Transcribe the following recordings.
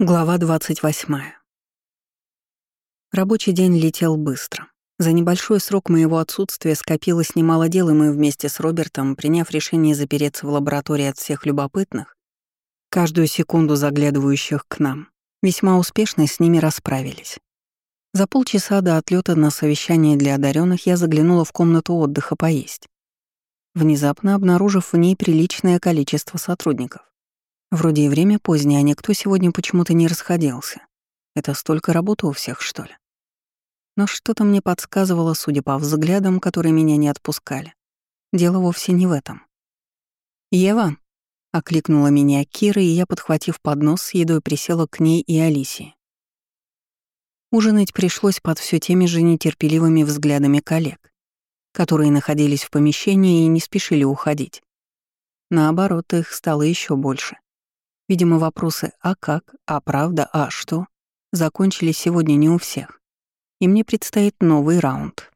Глава 28. Рабочий день летел быстро. За небольшой срок моего отсутствия скопилось немало дел, и мы вместе с Робертом, приняв решение запереться в лаборатории от всех любопытных, каждую секунду заглядывающих к нам, весьма успешно с ними расправились. За полчаса до отлета на совещание для одаренных я заглянула в комнату отдыха поесть, внезапно обнаружив в ней приличное количество сотрудников. Вроде и время позднее, а никто сегодня почему-то не расходился. Это столько работы у всех, что ли? Но что-то мне подсказывало, судя по взглядам, которые меня не отпускали. Дело вовсе не в этом. «Ева!» — окликнула меня Кира, и я, подхватив поднос с едой, присела к ней и Алисии. Ужинать пришлось под все теми же нетерпеливыми взглядами коллег, которые находились в помещении и не спешили уходить. Наоборот, их стало еще больше. Видимо, вопросы «а как?», «а правда?», «а что?» закончились сегодня не у всех. И мне предстоит новый раунд.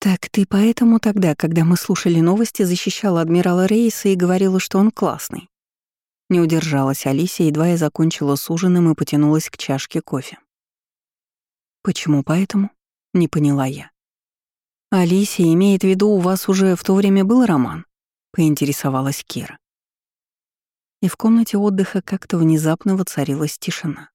«Так ты поэтому тогда, когда мы слушали новости, защищала адмирала Рейса и говорила, что он классный?» Не удержалась Алисия, едва я закончила с ужином и потянулась к чашке кофе. «Почему поэтому?» — не поняла я. «Алисия имеет в виду, у вас уже в то время был роман?» — поинтересовалась Кира и в комнате отдыха как-то внезапно воцарилась тишина.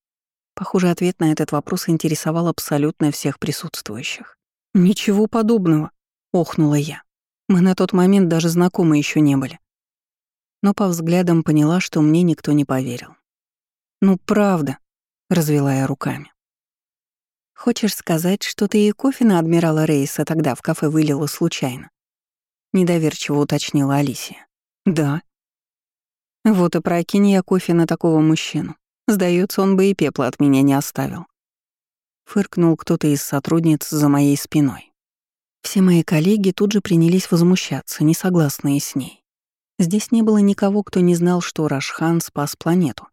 Похоже, ответ на этот вопрос интересовал абсолютно всех присутствующих. «Ничего подобного», — охнула я. Мы на тот момент даже знакомы еще не были. Но по взглядам поняла, что мне никто не поверил. «Ну, правда», — развела я руками. «Хочешь сказать, что ты и кофе на адмирала Рейса тогда в кафе вылила случайно?» Недоверчиво уточнила Алисия. «Да», вот и прокинь я кофе на такого мужчину. Сдается, он бы и пепла от меня не оставил. Фыркнул кто-то из сотрудниц за моей спиной. Все мои коллеги тут же принялись возмущаться, не согласные с ней. Здесь не было никого, кто не знал, что Рашхан спас планету.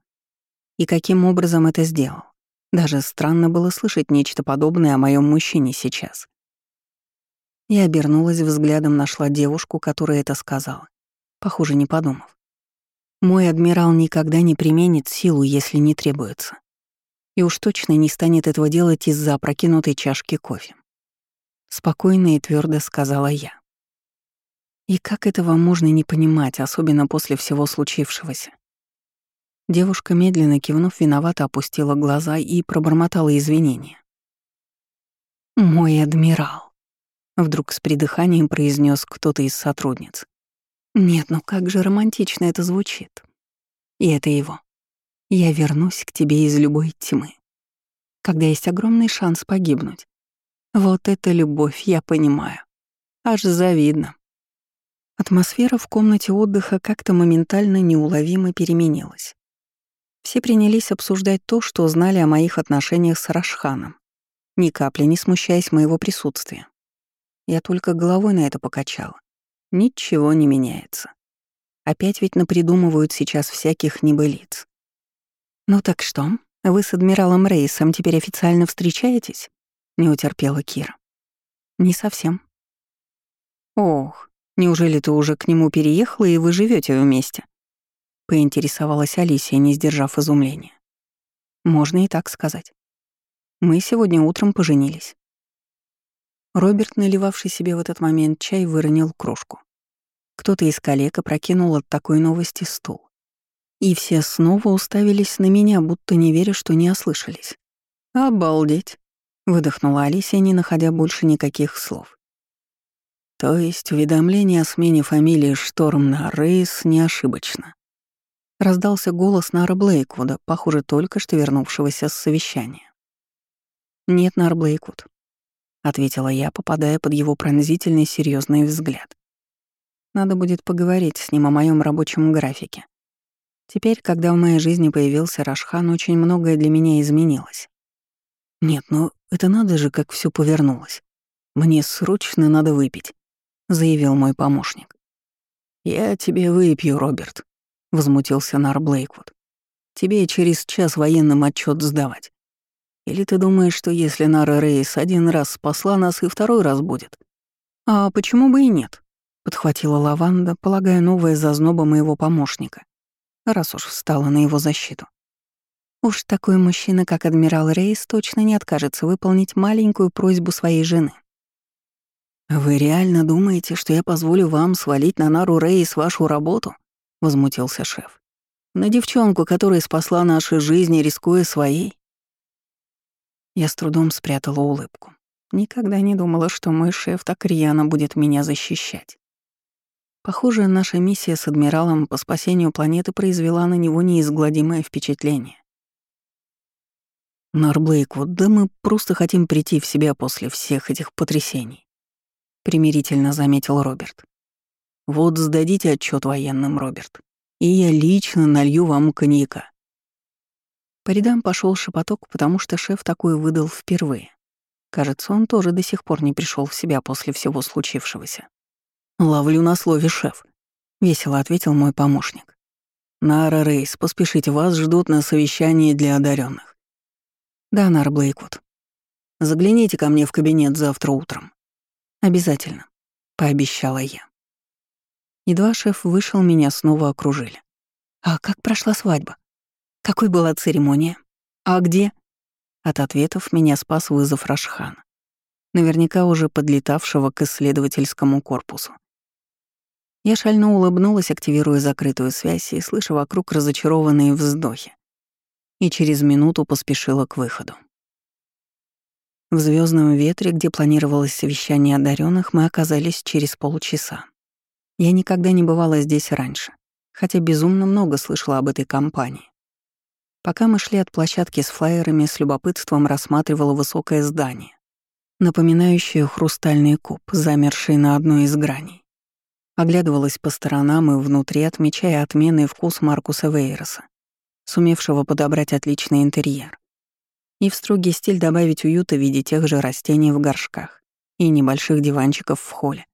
И каким образом это сделал. Даже странно было слышать нечто подобное о моем мужчине сейчас. Я обернулась взглядом, нашла девушку, которая это сказала. Похоже, не подумав. Мой адмирал никогда не применит силу, если не требуется. И уж точно не станет этого делать из-за опрокинутой чашки кофе. Спокойно и твердо сказала я. И как этого можно не понимать, особенно после всего случившегося? Девушка, медленно кивнув, виновато опустила глаза и пробормотала извинения. «Мой адмирал», — вдруг с придыханием произнес кто-то из сотрудниц. Нет, ну как же романтично это звучит. И это его. Я вернусь к тебе из любой тьмы. Когда есть огромный шанс погибнуть. Вот это любовь, я понимаю. Аж завидно. Атмосфера в комнате отдыха как-то моментально неуловимо переменилась. Все принялись обсуждать то, что знали о моих отношениях с Рашханом, ни капли не смущаясь моего присутствия. Я только головой на это покачала. Ничего не меняется. Опять ведь напридумывают сейчас всяких небылиц. «Ну так что, вы с адмиралом Рейсом теперь официально встречаетесь?» — не утерпела Кира. «Не совсем». «Ох, неужели ты уже к нему переехала и вы живете вместе?» — поинтересовалась Алисия, не сдержав изумления. «Можно и так сказать. Мы сегодня утром поженились. Роберт, наливавший себе в этот момент чай, выронил кружку. Кто-то из коллег опрокинул от такой новости стул. И все снова уставились на меня, будто не веря, что не ослышались. «Обалдеть!» — выдохнула Алисия, не находя больше никаких слов. То есть уведомление о смене фамилии Шторм на Рейс не ошибочно. Раздался голос Нара Блейквуда, похоже, только что вернувшегося с совещания. «Нет, Нар Блейквуд ответила я, попадая под его пронзительный серьезный взгляд. Надо будет поговорить с ним о моем рабочем графике. Теперь, когда в моей жизни появился Рашхан, очень многое для меня изменилось. Нет, ну это надо же, как все повернулось. Мне срочно надо выпить, заявил мой помощник. Я тебе выпью, Роберт, возмутился Нар Блейквуд. Тебе через час военным отчет сдавать. Или ты думаешь, что если Нара Рейс один раз спасла нас, и второй раз будет? А почему бы и нет? Подхватила Лаванда, полагая новое зазноба моего помощника, раз уж встала на его защиту. Уж такой мужчина, как адмирал Рейс, точно не откажется выполнить маленькую просьбу своей жены. «Вы реально думаете, что я позволю вам свалить на Нару Рейс вашу работу?» — возмутился шеф. «На девчонку, которая спасла наши жизни, рискуя своей?» Я с трудом спрятала улыбку. Никогда не думала, что мой шеф так рьяно будет меня защищать. Похоже, наша миссия с адмиралом по спасению планеты произвела на него неизгладимое впечатление. Нарблейквуд, да мы просто хотим прийти в себя после всех этих потрясений. Примирительно заметил Роберт. Вот сдадите отчет военным, Роберт, и я лично налью вам коньяка. По рядам пошел шепоток, потому что шеф такой выдал впервые. Кажется, он тоже до сих пор не пришел в себя после всего случившегося. «Ловлю на слове, шеф», — весело ответил мой помощник. «Нара Рейс, поспешите, вас ждут на совещании для одаренных. «Да, Нар Блейквуд. Загляните ко мне в кабинет завтра утром». «Обязательно», — пообещала я. Едва шеф вышел, меня снова окружили. «А как прошла свадьба? Какой была церемония? А где?» От ответов меня спас вызов Рашхана, наверняка уже подлетавшего к исследовательскому корпусу. Я шально улыбнулась, активируя закрытую связь и слыша вокруг разочарованные вздохи и через минуту поспешила к выходу. В звездном ветре, где планировалось совещание одаренных, мы оказались через полчаса. Я никогда не бывала здесь раньше, хотя безумно много слышала об этой компании. Пока мы шли от площадки с флайерами, с любопытством рассматривала высокое здание, напоминающее хрустальный куб, замерший на одной из граней. Оглядывалась по сторонам и внутри, отмечая отменный вкус Маркуса Вейроса сумевшего подобрать отличный интерьер. И в строгий стиль добавить уюта в виде тех же растений в горшках и небольших диванчиков в холле.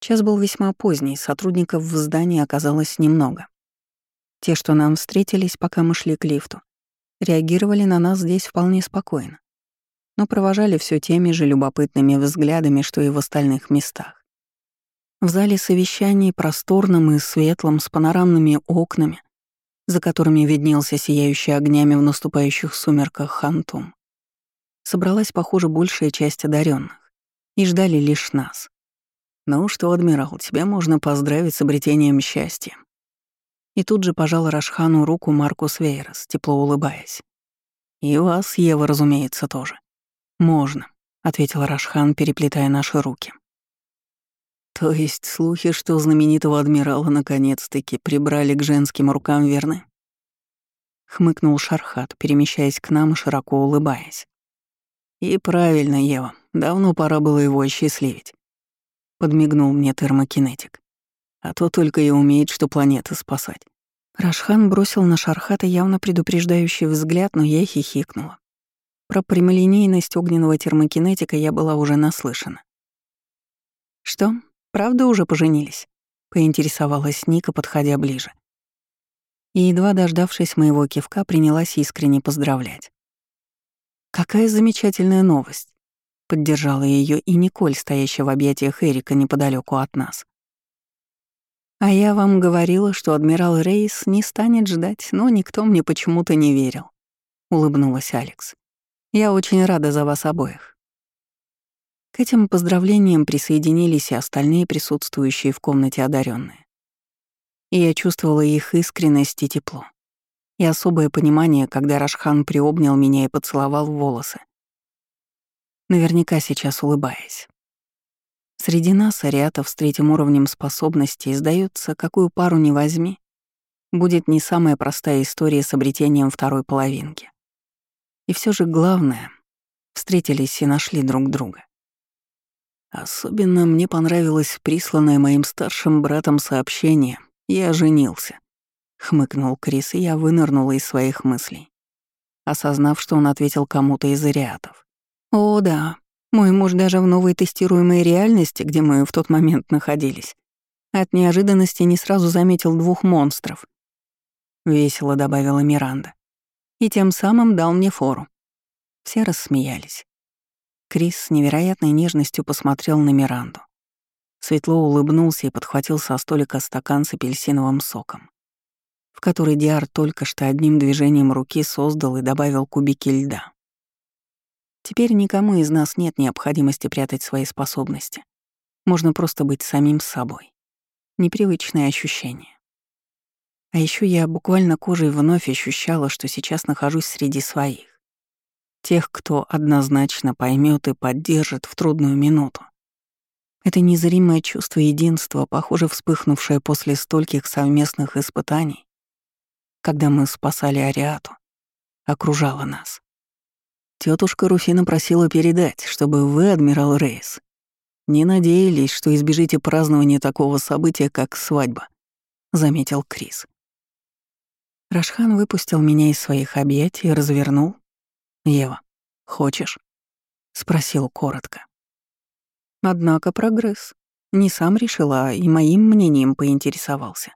Час был весьма поздний, сотрудников в здании оказалось немного. Те, что нам встретились, пока мы шли к лифту, реагировали на нас здесь вполне спокойно, но провожали все теми же любопытными взглядами, что и в остальных местах. В зале совещаний, просторном и светлом, с панорамными окнами, за которыми виднелся сияющий огнями в наступающих сумерках хантум. Собралась, похоже, большая часть одаренных и ждали лишь нас. «Ну что, адмирал, тебя можно поздравить с обретением счастья». И тут же пожал Рашхану руку Маркус Вейрос, тепло улыбаясь. «И вас, Ева, разумеется, тоже». «Можно», — ответил Рашхан, переплетая наши руки. То есть слухи, что знаменитого адмирала наконец-таки прибрали к женским рукам, верны? Хмыкнул Шархат, перемещаясь к нам широко улыбаясь. И правильно, Ева, давно пора было его осчастливить. Подмигнул мне термокинетик. А то только и умеет, что планеты спасать. Рашхан бросил на Шархата явно предупреждающий взгляд, но я хихикнула. Про прямолинейность огненного термокинетика я была уже наслышана. «Что, Правда уже поженились?» — поинтересовалась Ника, подходя ближе. И, едва дождавшись моего кивка, принялась искренне поздравлять. «Какая замечательная новость!» — поддержала ее и Николь, стоящая в объятиях Эрика неподалеку от нас. «А я вам говорила, что адмирал Рейс не станет ждать, но никто мне почему-то не верил», — улыбнулась Алекс. «Я очень рада за вас обоих. К этим поздравлениям присоединились и остальные присутствующие в комнате одаренные. И я чувствовала их искренность и тепло. И особое понимание, когда Рашхан приобнял меня и поцеловал в волосы. Наверняка сейчас улыбаясь. Среди нас, ариатов с третьим уровнем способностей, сдается, какую пару не возьми, будет не самая простая история с обретением второй половинки. И все же главное — встретились и нашли друг друга. Особенно мне понравилось присланное моим старшим братом сообщение «Я женился», — хмыкнул Крис, и я вынырнула из своих мыслей, осознав, что он ответил кому-то из ариатов. «О, да, мой муж даже в новой тестируемой реальности, где мы в тот момент находились, от неожиданности не сразу заметил двух монстров», — весело добавила Миранда, и тем самым дал мне фору. Все рассмеялись. Крис с невероятной нежностью посмотрел на Миранду. Светло улыбнулся и подхватил со столика стакан с апельсиновым соком. в который Диар только что одним движением руки создал и добавил кубики льда. Теперь никому из нас нет необходимости прятать свои способности. Можно просто быть самим собой. Непривычное ощущение. А еще я буквально кожей вновь ощущала, что сейчас нахожусь среди своих. Тех, кто однозначно поймет и поддержит в трудную минуту. Это незримое чувство единства, похоже, вспыхнувшее после стольких совместных испытаний, когда мы спасали Ариату, окружало нас. Тетушка Руфина просила передать, чтобы вы, адмирал Рейс, не надеялись, что избежите празднования такого события, как свадьба, заметил Крис. Рашхан выпустил меня из своих объятий развернул. «Ева, хочешь?» — спросил коротко. Однако прогресс. Не сам решила, а и моим мнением поинтересовался.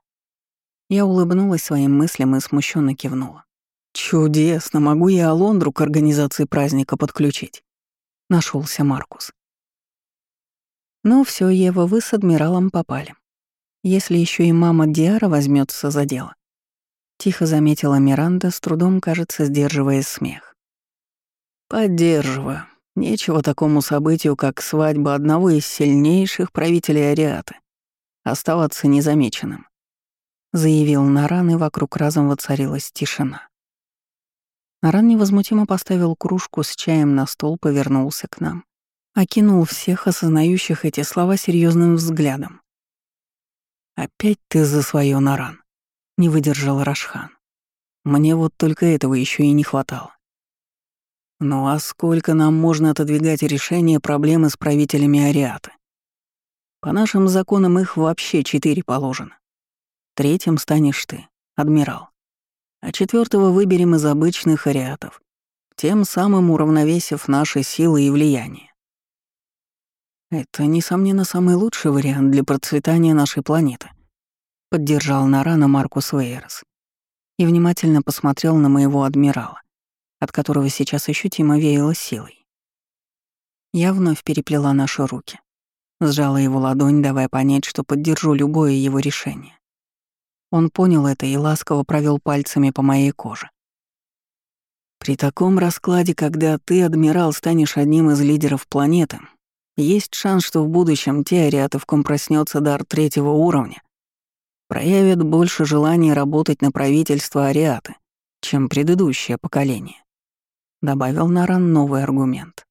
Я улыбнулась своим мыслям и смущенно кивнула. «Чудесно, могу я Алондру к организации праздника подключить?» Нашелся Маркус. «Ну все, Ева, вы с адмиралом попали. Если еще и мама Диара возьмется за дело». Тихо заметила Миранда, с трудом, кажется, сдерживая смех. «Поддерживаю. Нечего такому событию, как свадьба одного из сильнейших правителей Ариаты, оставаться незамеченным», — заявил Наран, и вокруг разом воцарилась тишина. Наран невозмутимо поставил кружку с чаем на стол, повернулся к нам. Окинул всех осознающих эти слова серьезным взглядом. «Опять ты за свое, Наран», — не выдержал Рашхан. «Мне вот только этого еще и не хватало». «Ну а сколько нам можно отодвигать решение проблемы с правителями Ариаты? По нашим законам их вообще четыре положено. Третьим станешь ты, адмирал а четвертого выберем из обычных ариатов, тем самым уравновесив наши силы и влияние. Это, несомненно, самый лучший вариант для процветания нашей планеты, поддержал Нарана Маркус Вейерс и внимательно посмотрел на моего адмирала, от которого сейчас ощутимо веяло силой. Я вновь переплела наши руки, сжала его ладонь, давая понять, что поддержу любое его решение. Он понял это и ласково провел пальцами по моей коже. При таком раскладе, когда ты, адмирал, станешь одним из лидеров планеты, есть шанс, что в будущем те ариаты, в ком проснется дар третьего уровня, проявят больше желания работать на правительство ариаты, чем предыдущее поколение. Добавил Наран новый аргумент.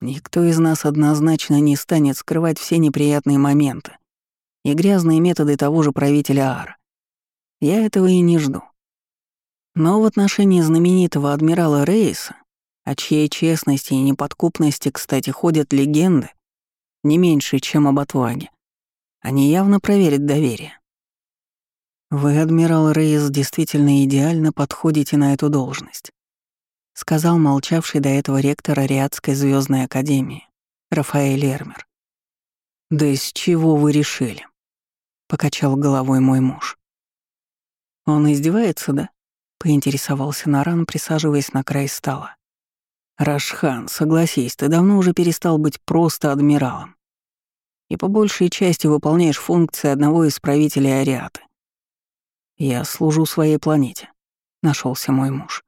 Никто из нас однозначно не станет скрывать все неприятные моменты и грязные методы того же правителя Ара. Я этого и не жду. Но в отношении знаменитого адмирала Рейса, о чьей честности и неподкупности, кстати, ходят легенды, не меньше, чем об отваге, они явно проверят доверие. «Вы, адмирал Рейс, действительно идеально подходите на эту должность», сказал молчавший до этого ректор Ариадской звездной академии Рафаэль Эрмер. «Да из чего вы решили?» — покачал головой мой муж. «Он издевается, да?» — поинтересовался Наран, присаживаясь на край стола. «Рашхан, согласись, ты давно уже перестал быть просто адмиралом. И по большей части выполняешь функции одного из правителей Ариаты. Я служу своей планете», — нашелся мой муж.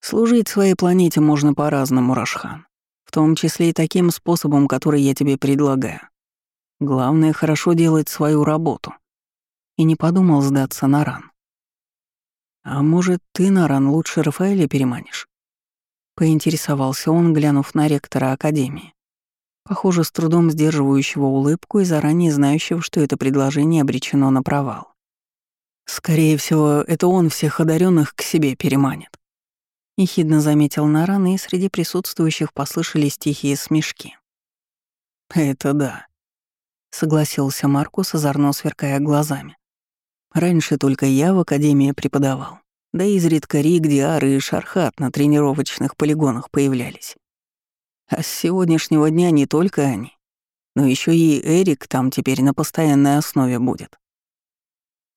«Служить своей планете можно по-разному, Рашхан, в том числе и таким способом, который я тебе предлагаю. Главное — хорошо делать свою работу» и не подумал сдаться на ран. «А может, ты на ран лучше Рафаэля переманишь?» Поинтересовался он, глянув на ректора Академии, похоже, с трудом сдерживающего улыбку и заранее знающего, что это предложение обречено на провал. «Скорее всего, это он всех одаренных к себе переманит», — ехидно заметил Наран, и среди присутствующих послышались тихие смешки. «Это да», — согласился Маркус, озорно сверкая глазами. Раньше только я в академии преподавал, да изредка Рик, Диар и Шархат на тренировочных полигонах появлялись. А с сегодняшнего дня не только они, но еще и Эрик там теперь на постоянной основе будет.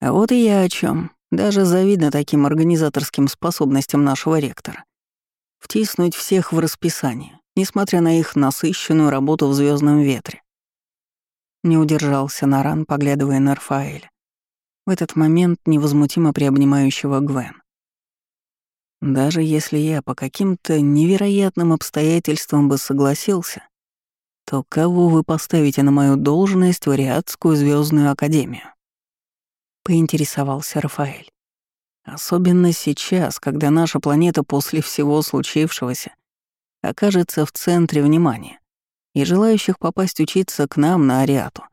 А вот и я о чем. Даже завидно таким организаторским способностям нашего ректора. Втиснуть всех в расписание, несмотря на их насыщенную работу в звездном ветре. Не удержался Наран, поглядывая на Рафаэля в этот момент невозмутимо приобнимающего Гвен. Даже если я по каким-то невероятным обстоятельствам бы согласился, то кого вы поставите на мою должность в Ариадскую звездную академию? Поинтересовался Рафаэль. Особенно сейчас, когда наша планета после всего случившегося окажется в центре внимания, и желающих попасть учиться к нам на Ариату,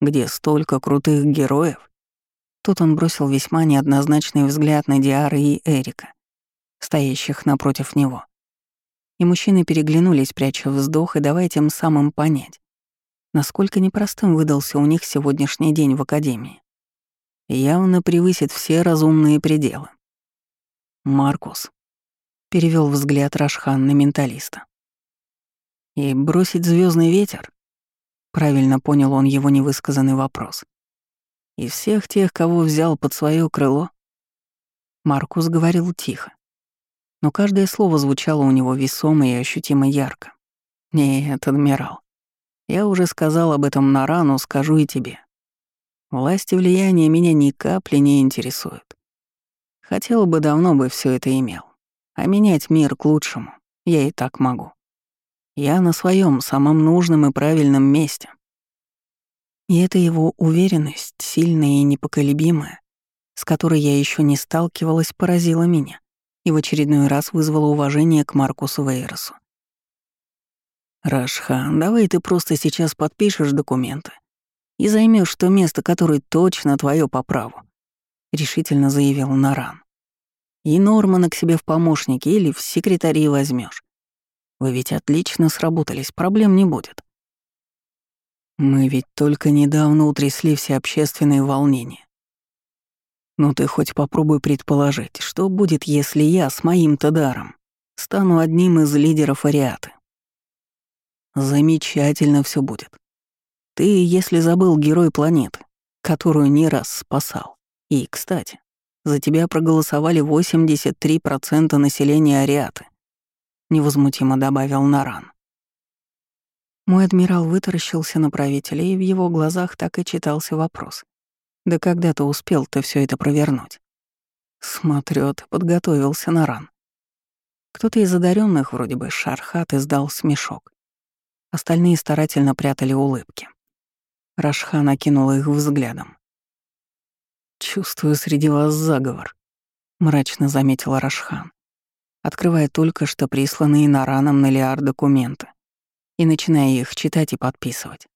где столько крутых героев. Тут он бросил весьма неоднозначный взгляд на Диары и Эрика, стоящих напротив него. И мужчины переглянулись, пряча вздох, и давая тем самым понять, насколько непростым выдался у них сегодняшний день в Академии. Явно превысит все разумные пределы. Маркус перевел взгляд Рашхан на менталиста. И бросить звездный ветер? Правильно понял он его невысказанный вопрос. И всех тех, кого взял под свое крыло? Маркус говорил тихо, но каждое слово звучало у него весомо и ощутимо ярко. «Нет, адмирал, я уже сказал об этом на рану, скажу и тебе. Власть и влияние меня ни капли не интересуют. Хотел бы, давно бы все это имел. А менять мир к лучшему я и так могу. Я на своем самом нужном и правильном месте. И эта его уверенность, сильная и непоколебимая, с которой я еще не сталкивалась, поразила меня и в очередной раз вызвала уважение к Маркусу Вейросу. «Рашхан, давай ты просто сейчас подпишешь документы и займешь то место, которое точно твое по праву», — решительно заявил Наран. «И Нормана к себе в помощники или в секретари возьмешь. Вы ведь отлично сработались, проблем не будет». Мы ведь только недавно утрясли все общественные волнения. Ну ты хоть попробуй предположить, что будет, если я с моим-то даром стану одним из лидеров Ариаты. Замечательно все будет. Ты, если забыл, герой планеты, которую не раз спасал. И, кстати, за тебя проголосовали 83% населения Ариаты, невозмутимо добавил Наран. Мой адмирал вытаращился на правителя, и в его глазах так и читался вопрос. Да когда ты успел-то все это провернуть? Смотрю, ты подготовился на ран. Кто-то из одаренных, вроде бы Шархат, издал смешок. Остальные старательно прятали улыбки. Рашхан окинул их взглядом. «Чувствую среди вас заговор», — мрачно заметил Рашхан, открывая только что присланные на раном на Лиар документы и начиная их читать и подписывать.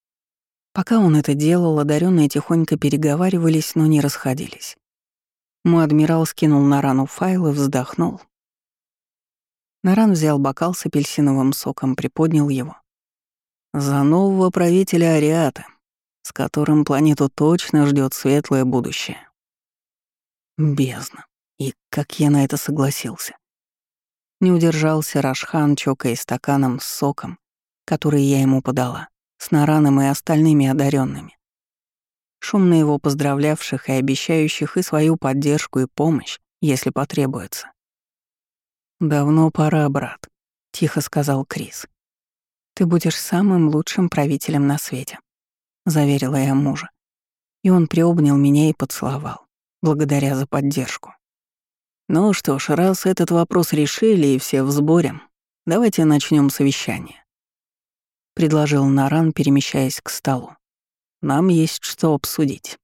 Пока он это делал, одаренные тихонько переговаривались, но не расходились. Мой адмирал скинул на рану файл и вздохнул. Наран взял бокал с апельсиновым соком, приподнял его. «За нового правителя Ариата, с которым планету точно ждет светлое будущее». Бездна. И как я на это согласился. Не удержался Рашхан, чокая стаканом с соком, который я ему подала с Нараном и остальными одаренными, шумно его поздравлявших и обещающих и свою поддержку и помощь, если потребуется. «Давно пора, брат», — тихо сказал Крис. «Ты будешь самым лучшим правителем на свете», — заверила я мужа. И он приобнял меня и поцеловал, благодаря за поддержку. «Ну что ж, раз этот вопрос решили и все в сборе, давайте начнем совещание предложил Наран, перемещаясь к столу. Нам есть что обсудить.